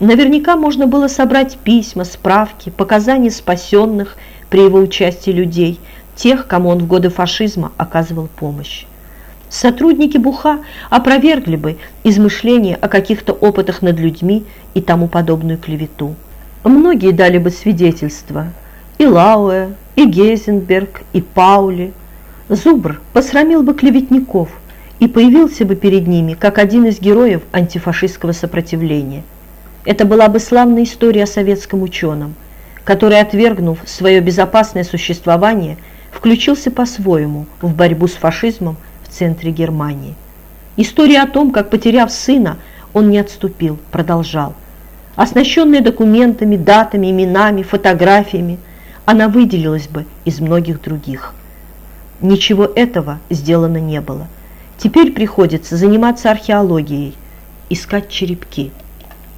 Наверняка можно было собрать письма, справки, показания спасенных при его участии людей, тех, кому он в годы фашизма оказывал помощь. Сотрудники Буха опровергли бы измышления о каких-то опытах над людьми и тому подобную клевету. Многие дали бы свидетельства – и Лауэ, и Гейзенберг, и Паули. Зубр посрамил бы клеветников и появился бы перед ними как один из героев антифашистского сопротивления. Это была бы славная история о советском ученом, который, отвергнув свое безопасное существование, включился по-своему в борьбу с фашизмом в центре Германии. История о том, как, потеряв сына, он не отступил, продолжал. Оснащенные документами, датами, именами, фотографиями, она выделилась бы из многих других. Ничего этого сделано не было. Теперь приходится заниматься археологией, искать черепки.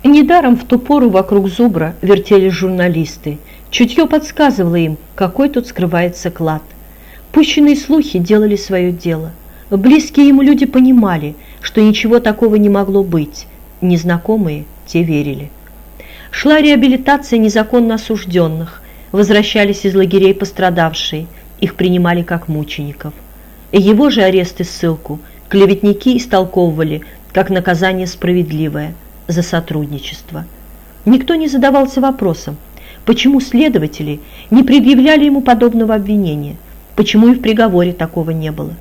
Недаром в ту пору вокруг зубра вертелись журналисты. Чутье подсказывало им, какой тут скрывается клад. Пущенные слухи делали свое дело. Близкие ему люди понимали, что ничего такого не могло быть. Незнакомые те верили. Шла реабилитация незаконно осужденных, возвращались из лагерей пострадавшие, их принимали как мучеников. Его же арест и ссылку клеветники истолковывали как наказание справедливое за сотрудничество. Никто не задавался вопросом, почему следователи не предъявляли ему подобного обвинения, почему и в приговоре такого не было.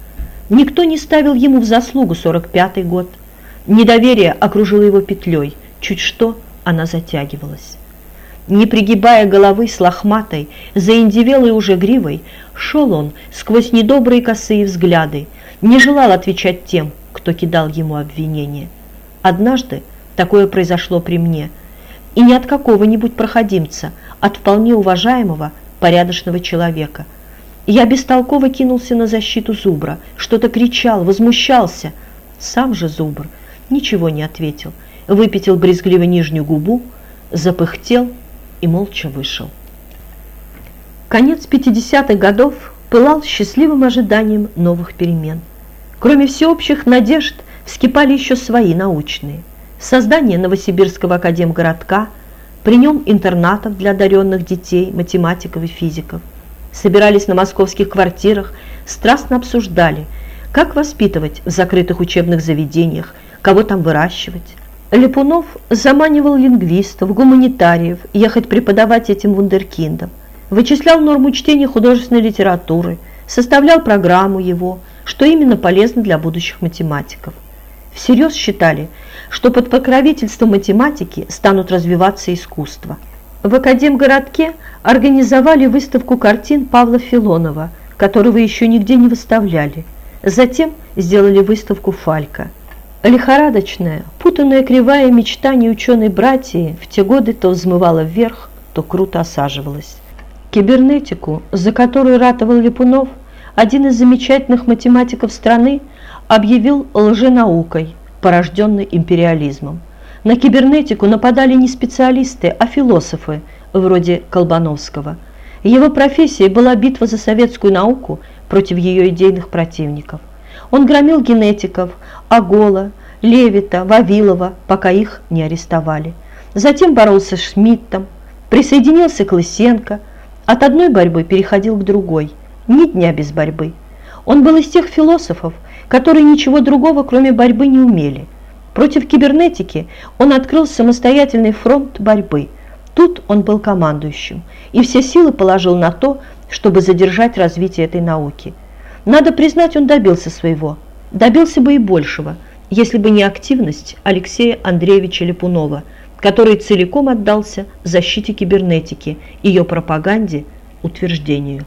Никто не ставил ему в заслугу 45-й год. Недоверие окружило его петлей, чуть что она затягивалась. Не пригибая головы с лохматой, заиндивелой уже гривой, шел он сквозь недобрые косые взгляды, не желал отвечать тем, кто кидал ему обвинения. Однажды такое произошло при мне, и не от какого-нибудь проходимца, от вполне уважаемого, порядочного человека. Я бестолково кинулся на защиту Зубра, что-то кричал, возмущался. Сам же Зубр ничего не ответил, выпятил брезгливо нижнюю губу, запыхтел и молча вышел. Конец 50-х годов пылал счастливым ожиданием новых перемен. Кроме всеобщих надежд вскипали еще свои научные. Создание Новосибирского академгородка, при нем интернатов для одаренных детей, математиков и физиков. Собирались на московских квартирах, страстно обсуждали, как воспитывать в закрытых учебных заведениях, кого там выращивать, Липунов заманивал лингвистов, гуманитариев ехать преподавать этим вундеркиндам, вычислял норму чтения художественной литературы, составлял программу его, что именно полезно для будущих математиков. Всерьез считали, что под покровительством математики станут развиваться искусства. В Академгородке организовали выставку картин Павла Филонова, которого еще нигде не выставляли. Затем сделали выставку Фалька – Лихорадочная, путанная кривая мечтаний ученой братьи в те годы то взмывала вверх, то круто осаживалась. Кибернетику, за которую ратовал Липунов, один из замечательных математиков страны объявил лженаукой, порожденной империализмом. На кибернетику нападали не специалисты, а философы, вроде Колбановского. Его профессией была битва за советскую науку против ее идейных противников. Он громил генетиков, Агола, Левита, Вавилова, пока их не арестовали. Затем боролся с Шмидтом, присоединился к Лысенко, от одной борьбы переходил к другой, ни дня без борьбы. Он был из тех философов, которые ничего другого, кроме борьбы, не умели. Против кибернетики он открыл самостоятельный фронт борьбы. Тут он был командующим и все силы положил на то, чтобы задержать развитие этой науки. Надо признать, он добился своего – добился бы и большего, если бы не активность Алексея Андреевича Липунова, который целиком отдался защите кибернетики, ее пропаганде, утверждению.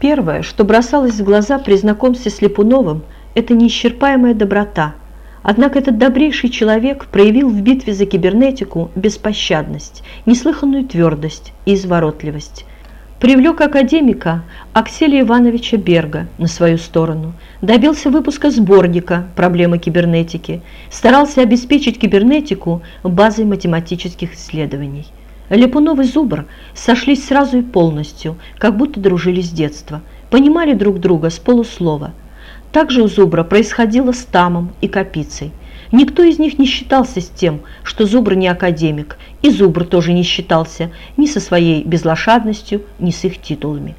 Первое, что бросалось в глаза при знакомстве с Липуновым, это неисчерпаемая доброта. Однако этот добрейший человек проявил в битве за кибернетику беспощадность, неслыханную твердость и изворотливость, привлек академика Акселия Ивановича Берга на свою сторону, добился выпуска сборника «Проблемы кибернетики», старался обеспечить кибернетику базой математических исследований. Лепунов и Зубр сошлись сразу и полностью, как будто дружили с детства, понимали друг друга с полуслова. Также у Зубра происходило с Тамом и Капицей. Никто из них не считался с тем, что Зубр не академик, и Зубр тоже не считался ни со своей безлошадностью, ни с их титулами.